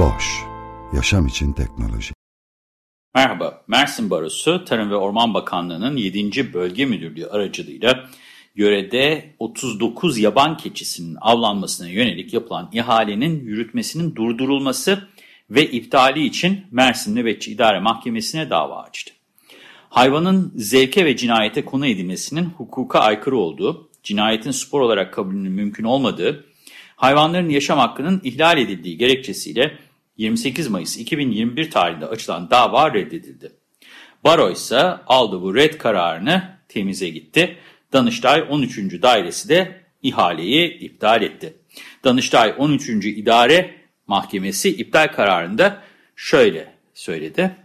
Boş, yaşam için teknoloji. Merhaba, Mersin Barosu Tarım ve Orman Bakanlığı'nın 7. Bölge Müdürlüğü aracılığıyla yörede 39 yaban keçisinin avlanmasına yönelik yapılan ihalenin yürütmesinin durdurulması ve iptali için Mersin Nöbetçi İdare Mahkemesi'ne dava açtı. Hayvanın zevke ve cinayete konu edilmesinin hukuka aykırı olduğu, cinayetin spor olarak kabulünün mümkün olmadığı, hayvanların yaşam hakkının ihlal edildiği gerekçesiyle 28 Mayıs 2021 tarihinde açılan dava reddedildi. Baro ise aldı bu red kararını temize gitti. Danıştay 13. Dairesi de ihaleyi iptal etti. Danıştay 13. İdare Mahkemesi iptal kararında şöyle söyledi.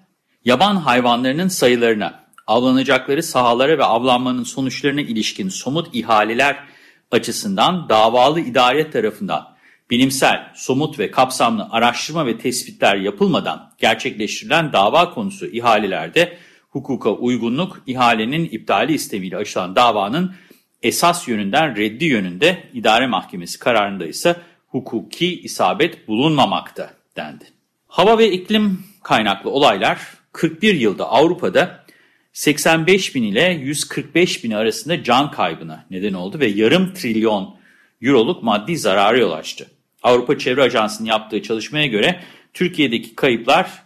Yaban hayvanlarının sayılarına, avlanacakları sahalara ve avlanmanın sonuçlarına ilişkin somut ihaleler açısından davalı idare tarafından bilimsel, somut ve kapsamlı araştırma ve tespitler yapılmadan gerçekleştirilen dava konusu ihalelerde hukuka uygunluk, ihalenin iptali istemiyle açılan davanın esas yönünden reddi yönünde idare mahkemesi kararında ise hukuki isabet bulunmamakta dendi. Hava ve iklim kaynaklı olaylar 41 yılda Avrupa'da 85 bin ile 145 bin arasında can kaybına neden oldu ve yarım trilyon euroluk maddi zararı yol açtı. Avrupa Çevre Ajansı'nın yaptığı çalışmaya göre Türkiye'deki kayıplar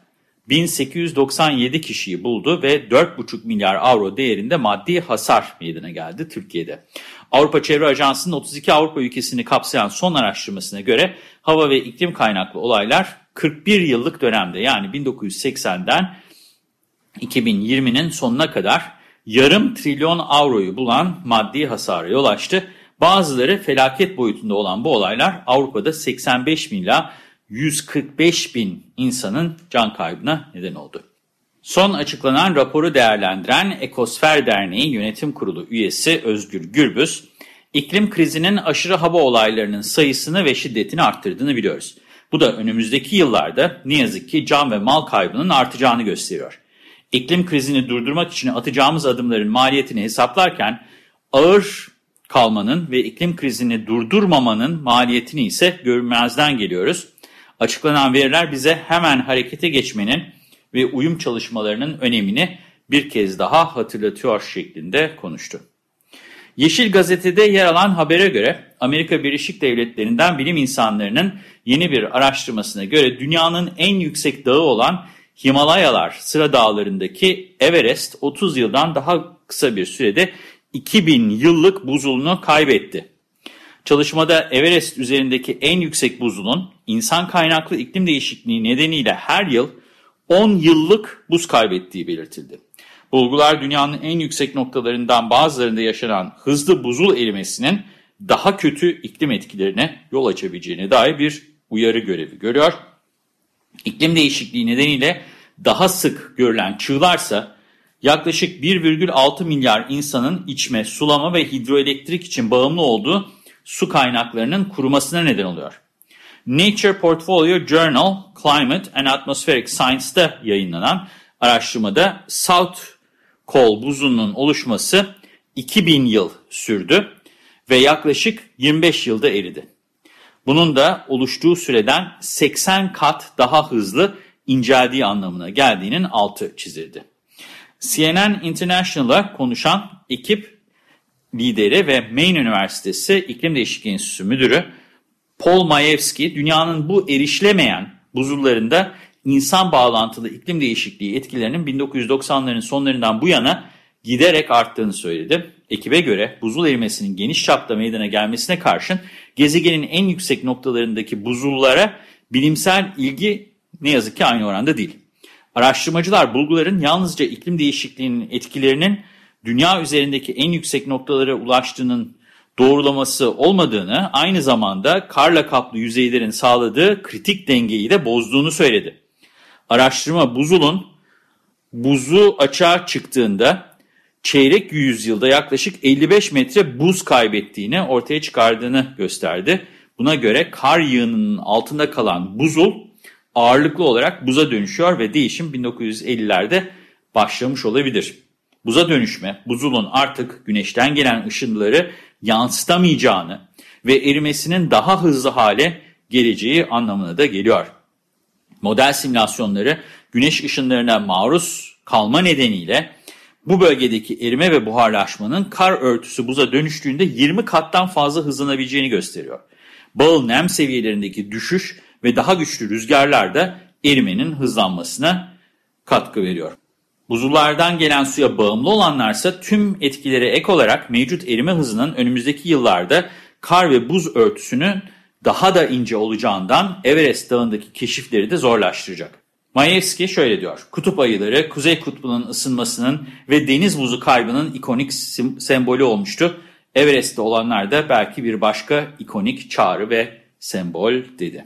1897 kişiyi buldu ve 4,5 milyar avro değerinde maddi hasar meydana geldi Türkiye'de. Avrupa Çevre Ajansı'nın 32 Avrupa ülkesini kapsayan son araştırmasına göre hava ve iklim kaynaklı olaylar 41 yıllık dönemde yani 1980'den 2020'nin sonuna kadar yarım trilyon avroyu bulan maddi hasara yol açtı. Bazıları felaket boyutunda olan bu olaylar Avrupa'da 85 bin ila 145 bin insanın can kaybına neden oldu. Son açıklanan raporu değerlendiren Ekosfer Derneği Yönetim Kurulu üyesi Özgür Gürbüz, iklim krizinin aşırı hava olaylarının sayısını ve şiddetini arttırdığını biliyoruz. Bu da önümüzdeki yıllarda ne yazık ki can ve mal kaybının artacağını gösteriyor. İklim krizini durdurmak için atacağımız adımların maliyetini hesaplarken ağır kalmanın ve iklim krizini durdurmamanın maliyetini ise görmezden geliyoruz. Açıklanan veriler bize hemen harekete geçmenin ve uyum çalışmalarının önemini bir kez daha hatırlatıyor şeklinde konuştu. Yeşil Gazete'de yer alan habere göre Amerika Birleşik Devletleri'nden bilim insanlarının yeni bir araştırmasına göre dünyanın en yüksek dağı olan Himalayalar sıra dağlarındaki Everest 30 yıldan daha kısa bir sürede 2000 yıllık buzulunu kaybetti. Çalışmada Everest üzerindeki en yüksek buzulun insan kaynaklı iklim değişikliği nedeniyle her yıl 10 yıllık buz kaybettiği belirtildi. Bulgular dünyanın en yüksek noktalarından bazılarında yaşanan hızlı buzul erimesinin daha kötü iklim etkilerine yol açabileceğine dair bir uyarı görevi görüyor. İklim değişikliği nedeniyle daha sık görülen çığlarsa yaklaşık 1,6 milyar insanın içme, sulama ve hidroelektrik için bağımlı olduğu su kaynaklarının kurumasına neden oluyor. Nature Portfolio Journal Climate and Atmospheric Science'da yayınlanan araştırmada South Col buzunun oluşması 2000 yıl sürdü ve yaklaşık 25 yılda eridi. Bunun da oluştuğu süreden 80 kat daha hızlı inceldiği anlamına geldiğinin altı çizildi. CNN International'a konuşan ekip lideri ve Maine Üniversitesi İklim Değişikliği Enstitüsü Müdürü Paul Majewski, dünyanın bu erişilemeyen buzullarında insan bağlantılı iklim değişikliği etkilerinin 1990'ların sonlarından bu yana giderek arttığını söyledi. Ekibe göre buzul erimesinin geniş çapta meydana gelmesine karşın gezegenin en yüksek noktalarındaki buzullara bilimsel ilgi ne yazık ki aynı oranda değil. Araştırmacılar bulguların yalnızca iklim değişikliğinin etkilerinin dünya üzerindeki en yüksek noktalara ulaştığının doğrulaması olmadığını, aynı zamanda karla kaplı yüzeylerin sağladığı kritik dengeyi de bozduğunu söyledi. Araştırma buzulun buzu açığa çıktığında çeyrek yüzyılda yaklaşık 55 metre buz kaybettiğini ortaya çıkardığını gösterdi. Buna göre kar yığınının altında kalan buzul ağırlıklı olarak buza dönüşüyor ve değişim 1950'lerde başlamış olabilir. Buza dönüşme, buzulun artık güneşten gelen ışınları yansıtamayacağını ve erimesinin daha hızlı hale geleceği anlamına da geliyor. Model simülasyonları güneş ışınlarına maruz kalma nedeniyle bu bölgedeki erime ve buharlaşmanın kar örtüsü buza dönüştüğünde 20 kattan fazla hızlanabileceğini gösteriyor. Bağıl nem seviyelerindeki düşüş ve daha güçlü rüzgarlar da erimenin hızlanmasına katkı veriyor. Buzullardan gelen suya bağımlı olanlarsa tüm etkilere ek olarak mevcut erime hızının önümüzdeki yıllarda kar ve buz örtüsünün daha da ince olacağından Everest Dağı'ndaki keşifleri de zorlaştıracak. Majewski şöyle diyor, kutup ayıları Kuzey Kutbu'nun ısınmasının ve deniz buzu kaybının ikonik sembolü olmuştu. Everest'te olanlar da belki bir başka ikonik çağrı ve sembol dedi.